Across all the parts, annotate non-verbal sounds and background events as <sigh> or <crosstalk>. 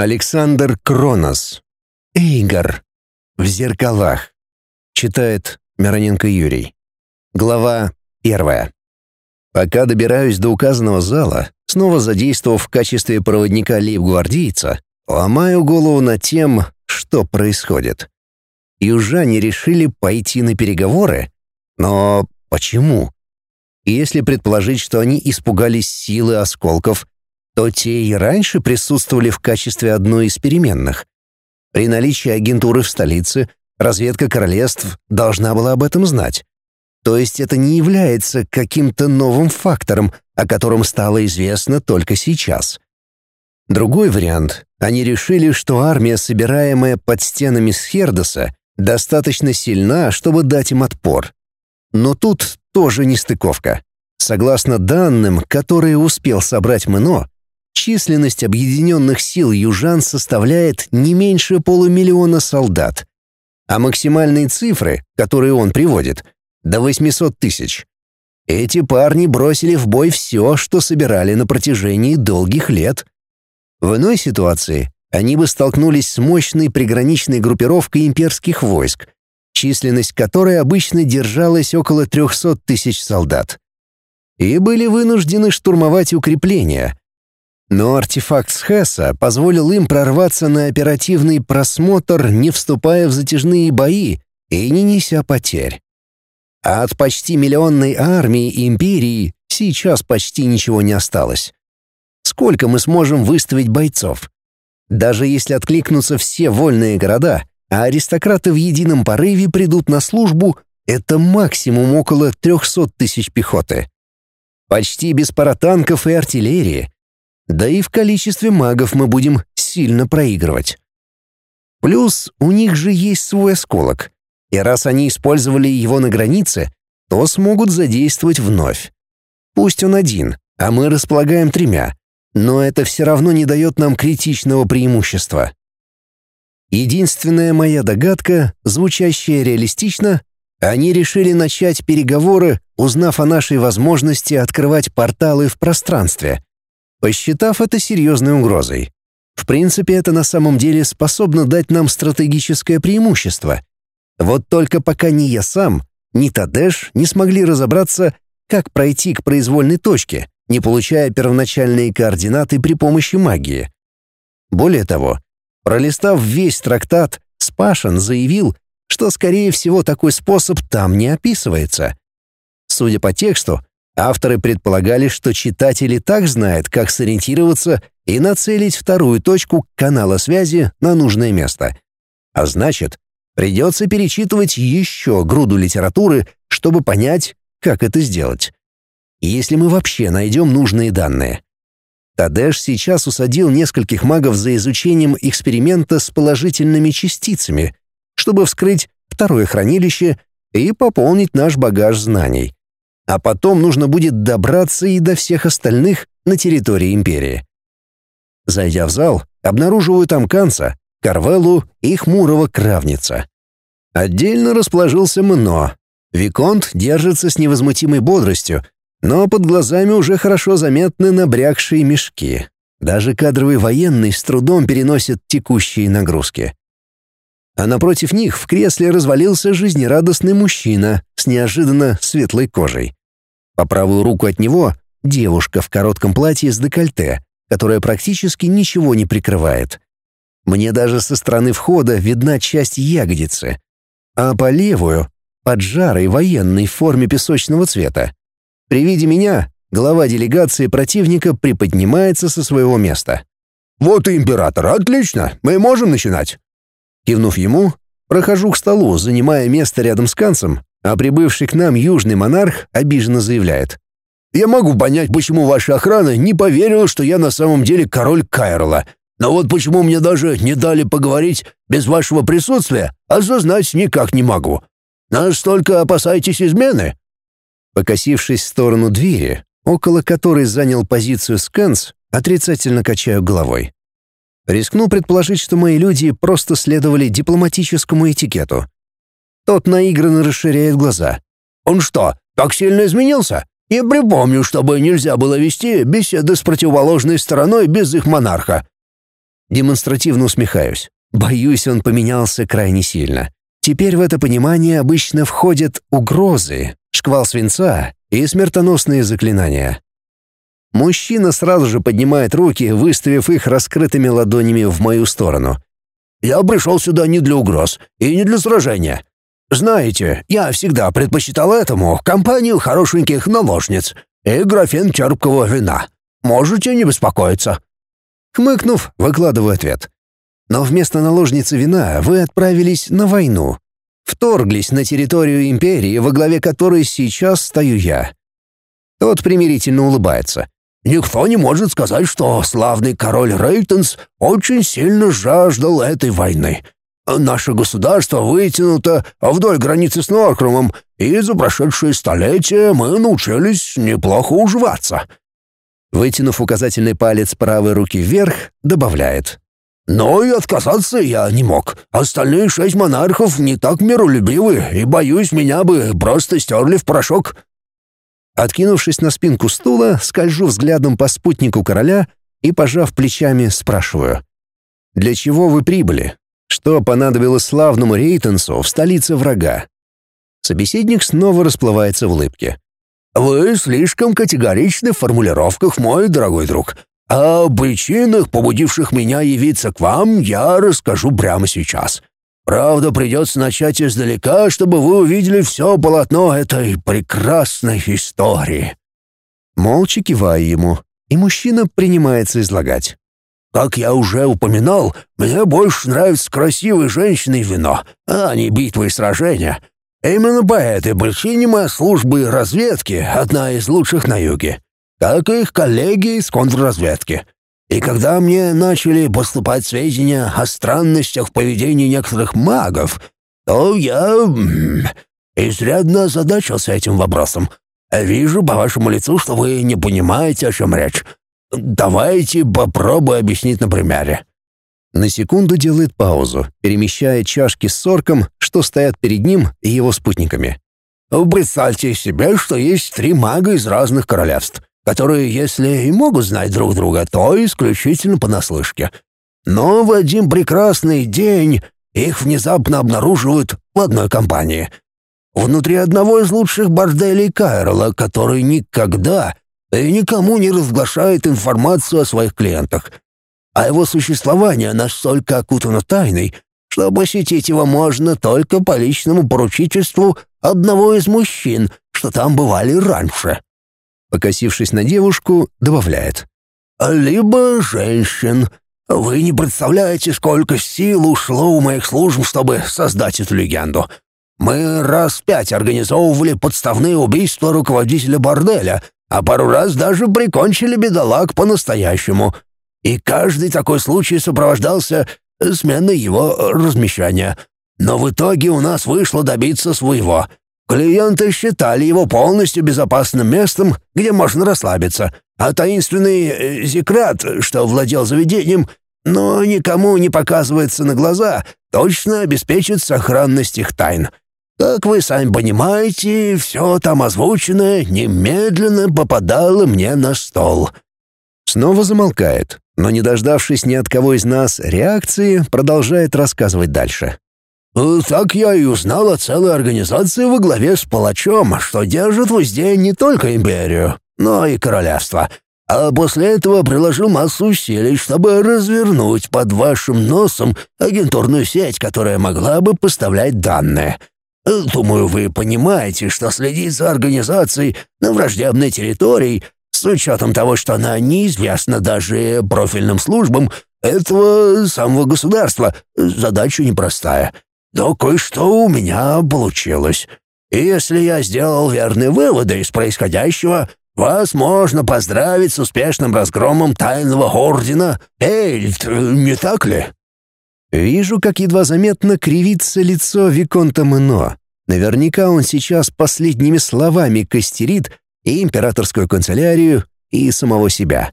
Александр Кронос. Эйгар. В зеркалах. Читает Мироненко Юрий. Глава первая. Пока добираюсь до указанного зала, снова задействовав в качестве проводника лейб-гвардейца, ломаю голову над тем, что происходит. Южане решили пойти на переговоры? Но почему? Если предположить, что они испугались силы осколков, то те и раньше присутствовали в качестве одной из переменных. При наличии агентуры в столице разведка королевств должна была об этом знать. То есть это не является каким-то новым фактором, о котором стало известно только сейчас. Другой вариант. Они решили, что армия, собираемая под стенами Схердоса, достаточно сильна, чтобы дать им отпор. Но тут тоже нестыковка. Согласно данным, которые успел собрать Мно, численность объединенных сил южан составляет не меньше полумиллиона солдат, а максимальные цифры, которые он приводит, до 800 тысяч. Эти парни бросили в бой все, что собирали на протяжении долгих лет. В иной ситуации они бы столкнулись с мощной приграничной группировкой имперских войск, численность которой обычно держалась около 300 тысяч солдат. И были вынуждены штурмовать укрепления, но артефакт Схесса позволил им прорваться на оперативный просмотр, не вступая в затяжные бои и не неся потерь. А от почти миллионной армии империи сейчас почти ничего не осталось. Сколько мы сможем выставить бойцов? Даже если откликнутся все вольные города, а аристократы в едином порыве придут на службу, это максимум около 300 тысяч пехоты. Почти без паратанков и артиллерии, да и в количестве магов мы будем сильно проигрывать. Плюс у них же есть свой осколок, и раз они использовали его на границе, то смогут задействовать вновь. Пусть он один, а мы располагаем тремя, но это все равно не дает нам критичного преимущества. Единственная моя догадка, звучащая реалистично, они решили начать переговоры, узнав о нашей возможности открывать порталы в пространстве — посчитав это серьезной угрозой. В принципе, это на самом деле способно дать нам стратегическое преимущество. Вот только пока ни я сам, ни Тадеш не смогли разобраться, как пройти к произвольной точке, не получая первоначальные координаты при помощи магии. Более того, пролистав весь трактат, Спашин заявил, что, скорее всего, такой способ там не описывается. Судя по тексту, Авторы предполагали, что читатель и так знает, как сориентироваться и нацелить вторую точку канала связи на нужное место. А значит, придется перечитывать еще груду литературы, чтобы понять, как это сделать. Если мы вообще найдем нужные данные. Тадеш сейчас усадил нескольких магов за изучением эксперимента с положительными частицами, чтобы вскрыть второе хранилище и пополнить наш багаж знаний а потом нужно будет добраться и до всех остальных на территории империи. Зайдя в зал, обнаруживаю там Канца, Карвеллу и хмурого Кравница. Отдельно расположился Мно. Виконт держится с невозмутимой бодростью, но под глазами уже хорошо заметны набрякшие мешки. Даже кадровый военный с трудом переносит текущие нагрузки. А напротив них в кресле развалился жизнерадостный мужчина с неожиданно светлой кожей. По правую руку от него — девушка в коротком платье с декольте, которая практически ничего не прикрывает. Мне даже со стороны входа видна часть ягодицы, а по левую — поджарый военный в форме песочного цвета. При виде меня глава делегации противника приподнимается со своего места. «Вот и император, отлично, мы можем начинать!» Кивнув ему, прохожу к столу, занимая место рядом с Канцем, а прибывший к нам южный монарх обиженно заявляет. «Я могу понять, почему ваша охрана не поверила, что я на самом деле король Кайрла. Но вот почему мне даже не дали поговорить без вашего присутствия, осознать никак не могу. Настолько опасаетесь измены?» Покосившись в сторону двери, около которой занял позицию Скэнс, отрицательно качаю головой. Рискну предположить, что мои люди просто следовали дипломатическому этикету — тот наигранно расширяет глаза. «Он что, так сильно изменился? Я припомню, чтобы нельзя было вести беседы с противоположной стороной без их монарха». Демонстративно усмехаюсь. Боюсь, он поменялся крайне сильно. Теперь в это понимание обычно входят угрозы, шквал свинца и смертоносные заклинания. Мужчина сразу же поднимает руки, выставив их раскрытыми ладонями в мою сторону. «Я пришел сюда не для угроз и не для сражения. Знаете, я всегда предпочитал этому компанию хорошеньких наложниц и графин терпкого вина. Можете не беспокоиться». Хмыкнув, выкладываю ответ. «Но вместо наложницы вина вы отправились на войну. Вторглись на территорию империи, во главе которой сейчас стою я». Тот примирительно улыбается. Никто не может сказать, что славный король Рейтенс очень сильно жаждал этой войны. Наше государство вытянуто вдоль границы с Норкрумом, и за прошедшие столетия мы научились неплохо уживаться». Вытянув указательный палец правой руки вверх, добавляет. «Но и отказаться я не мог. Остальные шесть монархов не так миролюбивы, и, боюсь, меня бы просто стерли в порошок». Откинувшись на спинку стула, скольжу взглядом по спутнику короля и, пожав плечами, спрашиваю. «Для чего вы прибыли? Что понадобилось славному Рейтенсу в столице врага?» Собеседник снова расплывается в улыбке. «Вы слишком категоричны в формулировках, мой дорогой друг. О причинах, побудивших меня явиться к вам, я расскажу прямо сейчас. Правда, придется начать издалека, чтобы вы увидели все полотно этой прекрасной истории». Молча киваю ему, и мужчина принимается излагать. «Как я уже упоминал, мне больше нравятся красивые женщины и вино, а не битвы и сражения. Именно по этой причине моя служба разведки одна из лучших на юге, как и их коллеги из контрразведки. И когда мне начали поступать сведения о странностях поведении некоторых магов, то я изрядно озадачился этим вопросом. Вижу по вашему лицу, что вы не понимаете, о чем речь. Давайте попробую объяснить на примере». На секунду делает паузу, перемещая чашки с сорком, что стоят перед ним и его спутниками. «Представьте себе, что есть три мага из разных королевств которые, если и могут знать друг друга, то исключительно понаслышке. Но в один прекрасный день их внезапно обнаруживают в одной компании. Внутри одного из лучших борделей Кайрола, который никогда и никому не разглашает информацию о своих клиентах. А его существование настолько окутано тайной, что посетить его можно только по личному поручительству одного из мужчин, что там бывали раньше. Покосившись на девушку, добавляет. «Либо женщин. Вы не представляете, сколько сил ушло у моих служб, чтобы создать эту легенду. Мы раз пять организовывали подставные убийства руководителя борделя, а пару раз даже прикончили бедолаг по-настоящему. И каждый такой случай сопровождался сменой его размещения. Но в итоге у нас вышло добиться своего — Клиенты считали его полностью безопасным местом, где можно расслабиться, а таинственный э, Зикрат, что владел заведением, но никому не показывается на глаза, точно обеспечит сохранность их тайн. Как вы сами понимаете, все там озвученное немедленно попадало мне на стол». Снова замолкает, но, не дождавшись ни от кого из нас реакции, продолжает рассказывать дальше. Э, «Так я и узнал о целой организации во главе с палачом, что держит в узде не только империю, но и королевство. А после этого приложил массу усилий, чтобы развернуть под вашим носом агентурную сеть, которая могла бы поставлять данные. Думаю, вы понимаете, что следить за организацией на враждебной территории, с учетом того, что она неизвестна даже профильным службам этого самого государства, задача непростая». Но кое-что у меня получилось. И если я сделал верные выводы из происходящего, вас можно поздравить с успешным разгромом тайного ордена Эльт, не так ли?» Вижу, как едва заметно кривится лицо Виконта Мено. Наверняка он сейчас последними словами костерит и императорскую канцелярию, и самого себя.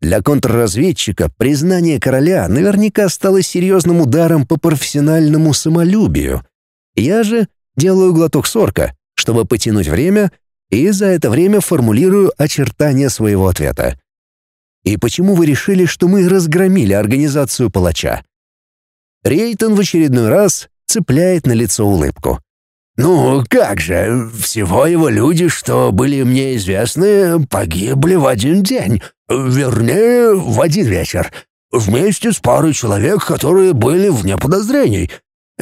Для контрразведчика признание короля наверняка стало серьезным ударом по профессиональному самолюбию. Я же делаю глоток сорка, чтобы потянуть время, и за это время формулирую очертания своего ответа. И почему вы решили, что мы разгромили организацию палача?» Рейтон в очередной раз цепляет на лицо улыбку. «Ну, как же, всего его люди, что были мне известны, погибли в один день, вернее, в один вечер, вместе с парой человек, которые были вне подозрений.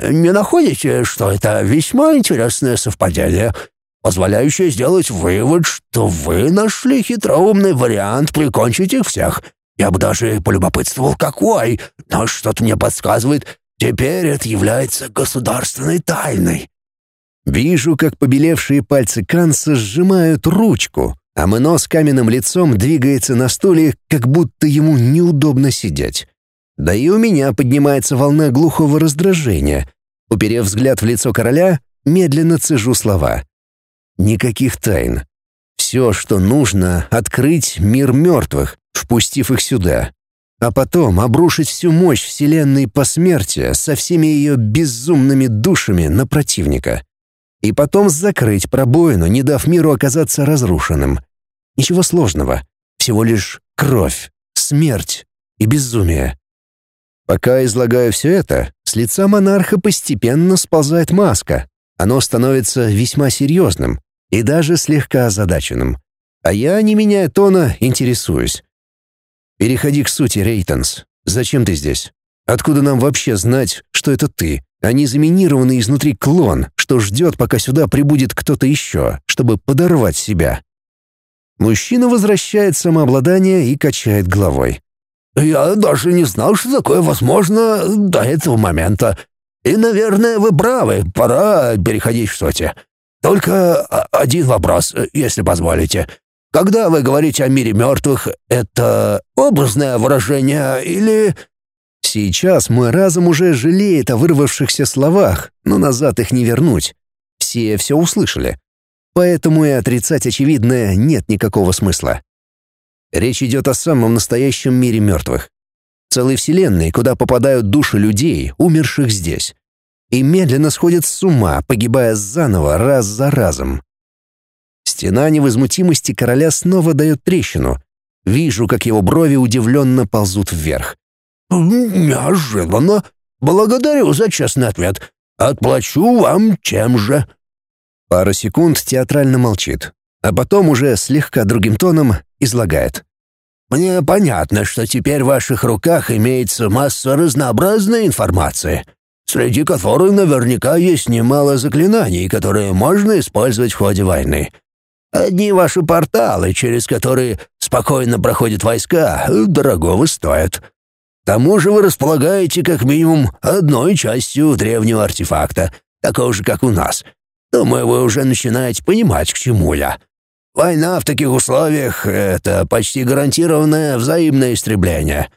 Не находите, что это весьма интересное совпадение, позволяющее сделать вывод, что вы нашли хитроумный вариант прикончить их всех? Я бы даже полюбопытствовал, какой, но что-то мне подсказывает, теперь это является государственной тайной». Вижу, как побелевшие пальцы Канса сжимают ручку, а Мэно с каменным лицом двигается на стуле, как будто ему неудобно сидеть. Да и у меня поднимается волна глухого раздражения. Уперев взгляд в лицо короля, медленно цежу слова. Никаких тайн. Все, что нужно, открыть мир мертвых, впустив их сюда. А потом обрушить всю мощь Вселенной посмертия со всеми ее безумными душами на противника. И потом закрыть пробоину, не дав миру оказаться разрушенным. Ничего сложного. Всего лишь кровь, смерть и безумие. Пока излагаю все это, с лица монарха постепенно сползает маска. Оно становится весьма серьезным и даже слегка озадаченным. А я, не меняя тона, интересуюсь. «Переходи к сути, Рейтонс. Зачем ты здесь? Откуда нам вообще знать, что это ты, а не заминированный изнутри клон, что ждет, пока сюда прибудет кто-то еще, чтобы подорвать себя?» Мужчина возвращает самообладание и качает головой. Я даже не знал, что такое возможно до этого момента. И, наверное, вы правы, пора переходить к сути. Только один вопрос, если позволите. Когда вы говорите о мире мертвых, это образное выражение или...» Сейчас мой разум уже жалеет о вырвавшихся словах, но назад их не вернуть. Все все услышали. Поэтому и отрицать очевидное нет никакого смысла. Речь идет о самом настоящем мире мертвых. Целой вселенной, куда попадают души людей, умерших здесь. И медленно сходят с ума, погибая заново раз за разом. Стена невозмутимости короля снова дает трещину. Вижу, как его брови удивленно ползут вверх. «Неожиданно. Благодарю за честный ответ. Отплачу вам тем же». Пару секунд театрально молчит, а потом уже слегка другим тоном излагает. «Мне понятно, что теперь в ваших руках имеется масса разнообразной информации, среди которой наверняка есть немало заклинаний, которые можно использовать в ходе войны. Одни ваши порталы, через которые спокойно проходят войска, дорогого стоят. Тому же вы располагаете как минимум одной частью древнего артефакта, такого же, как у нас. Думаю, вы уже начинаете понимать, к чему я». Война в таких условиях — это почти гарантированное взаимное истребление.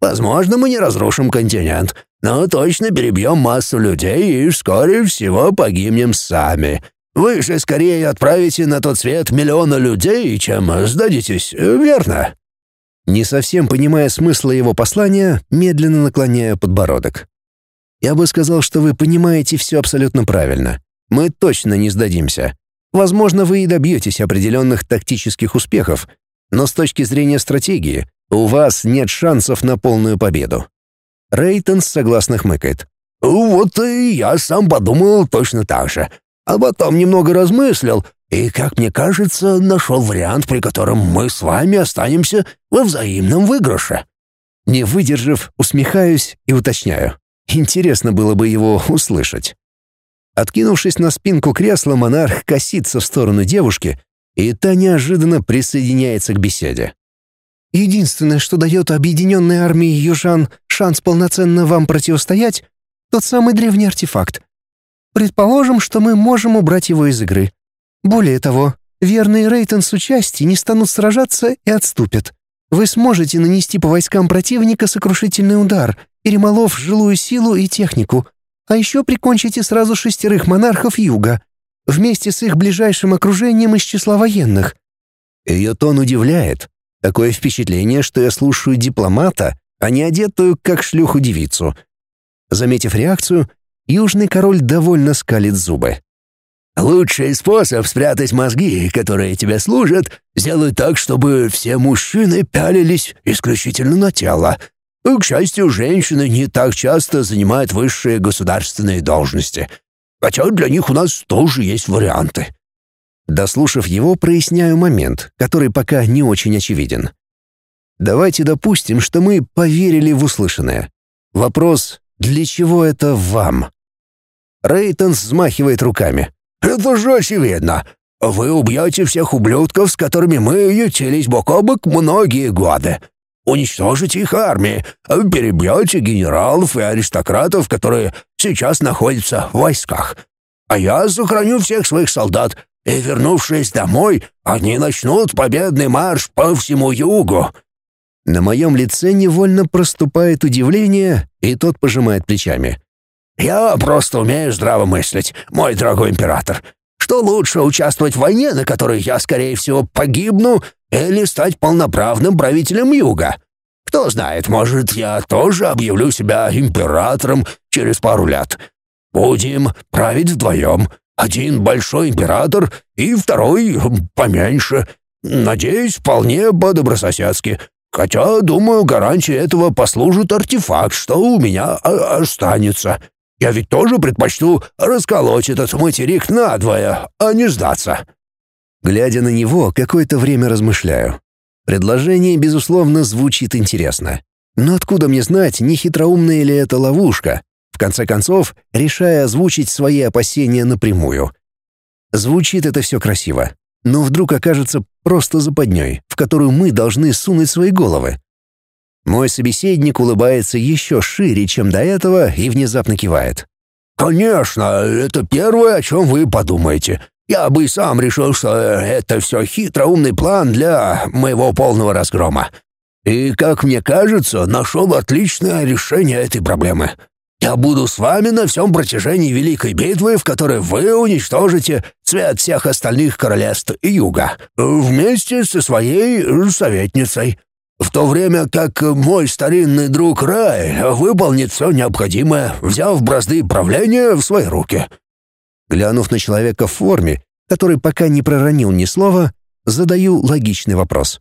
Возможно, мы не разрушим континент, но точно перебьем массу людей и вскоре всего погибнем сами. Вы же скорее отправите на тот свет миллиона людей, чем сдадитесь, верно?» Не совсем понимая смысла его послания, медленно наклоняю подбородок. «Я бы сказал, что вы понимаете все абсолютно правильно. Мы точно не сдадимся. Возможно, вы и добьетесь определенных тактических успехов, но с точки зрения стратегии у вас нет шансов на полную победу. Рейтон согласно хмыкает. «Вот и я сам подумал точно так же. А потом немного размыслил, и, как мне кажется, нашел вариант, при котором мы с вами останемся во взаимном выигрыше». Не выдержав, усмехаюсь и уточняю. Интересно было бы его услышать. Откинувшись на спинку кресла, монарх косится в сторону девушки, и та неожиданно присоединяется к беседе. «Единственное, что дает объединенной армии южан шанс полноценно вам противостоять, тот самый древний артефакт. Предположим, что мы можем убрать его из игры. Более того, верные Рейтон с участием не станут сражаться и отступят. Вы сможете нанести по войскам противника сокрушительный удар, перемолов жилую силу и технику, а еще прикончите сразу шестерых монархов Юга, вместе с их ближайшим окружением из числа военных». Ее тон удивляет. Такое впечатление, что я слушаю дипломата, а не одетую, как шлюху девицу. Заметив реакцию, южный король довольно скалит зубы. Лучший способ спрятать мозги, которые тебе служат, сделать так, чтобы все мужчины пялились исключительно на тело. К счастью, женщины не так часто занимают высшие государственные должности. Хотя для них у нас тоже есть варианты. Дослушав его, проясняю момент, который пока не очень очевиден. Давайте допустим, что мы поверили в услышанное. Вопрос «Для чего это вам?» Рейтонс взмахивает руками. «Это же очевидно. Вы убьете всех ублюдков, с которыми мы ютились бок о бок многие годы. Уничтожите их армии, перебьете генералов и аристократов, которые сейчас находятся в войсках. А я сохраню всех своих солдат, и, вернувшись домой, они начнут победный марш по всему югу». На моем лице невольно проступает удивление, и тот пожимает плечами. «Я просто умею здраво мыслить, мой дорогой император. Что лучше, участвовать в войне, на которой я, скорее всего, погибну, или стать полноправным правителем Юга? Кто знает, может, я тоже объявлю себя императором через пару лет. Будем править вдвоем. Один большой император и второй поменьше. Надеюсь, вполне по-добрососедски. Хотя, думаю, гарантией этого послужит артефакт, что у меня останется. Я ведь тоже предпочту расколоть этот материк надвое, а не сдаться». Глядя на него, какое-то время размышляю. Предложение, безусловно, звучит интересно. Но откуда мне знать, не хитроумная ли это ловушка? В конце концов, решая озвучить свои опасения напрямую. Звучит это все красиво, но вдруг окажется просто западней, в которую мы должны сунуть свои головы. Мой собеседник улыбается еще шире, чем до этого, и внезапно кивает. «Конечно, это первое, о чем вы подумаете. Я бы и сам решил, что это все хитроумный план для моего полного разгрома. И, как мне кажется, нашел отличное решение этой проблемы. Я буду с вами на всем протяжении Великой битвы, в которой вы уничтожите цвет всех остальных королевств Юга, вместе со своей советницей в то время как мой старинный друг Рай выполнит все необходимое, взяв бразды правления в свои руки». Глянув на человека в форме, который пока не проронил ни слова, задаю логичный вопрос.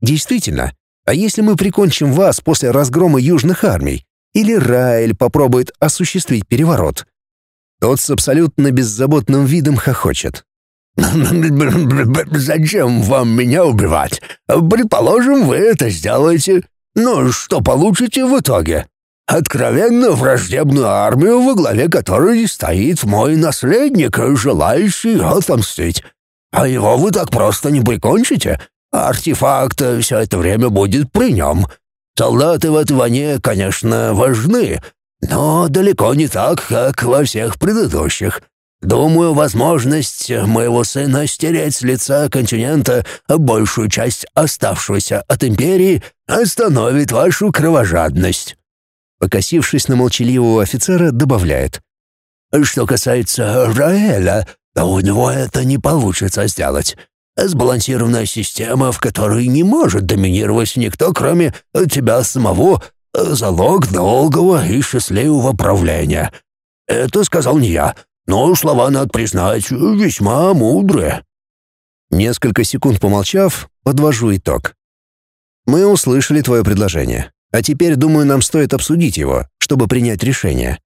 «Действительно, а если мы прикончим вас после разгрома южных армий? Или Раэль попробует осуществить переворот?» Тот с абсолютно беззаботным видом хохочет. <laughs> «Зачем вам меня убивать? Предположим, вы это сделаете. Но что получите в итоге? Откровенно враждебную армию, во главе которой стоит мой наследник, желающий отомстить. А его вы так просто не прикончите. Артефакт все это время будет при нем. Солдаты в этой войне, конечно, важны, но далеко не так, как во всех предыдущих. Думаю, возможность моего сына стереть с лица континента большую часть оставшуюся от империи остановит вашу кровожадность». Покосившись на молчаливого офицера, добавляет. «Что касается Раэля, то у него это не получится сделать. Сбалансированная система, в которой не может доминировать никто, кроме тебя самого, залог долгого и счастливого правления. Это сказал не я, но слова, надо признать, весьма мудрые». Несколько секунд помолчав, подвожу итог. «Мы услышали твое предложение, а теперь, думаю, нам стоит обсудить его, чтобы принять решение».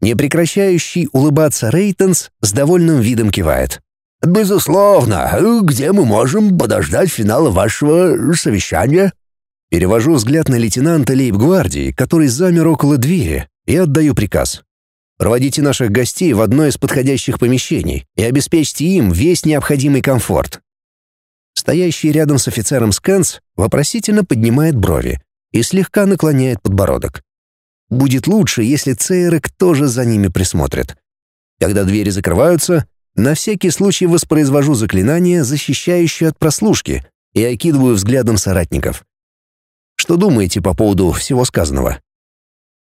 Непрекращающий улыбаться Рейтонс с довольным видом кивает. «Безусловно. Где мы можем подождать финала вашего совещания?» Перевожу взгляд на лейтенанта лейб-гвардии, который замер около двери, и отдаю приказ. Проводите наших гостей в одно из подходящих помещений и обеспечьте им весь необходимый комфорт. Стоящий рядом с офицером Сканс вопросительно поднимает брови и слегка наклоняет подбородок. Будет лучше, если Цейрек тоже за ними присмотрит. Когда двери закрываются, на всякий случай воспроизвожу заклинание, защищающее от прослушки, и окидываю взглядом соратников. Что думаете по поводу всего сказанного?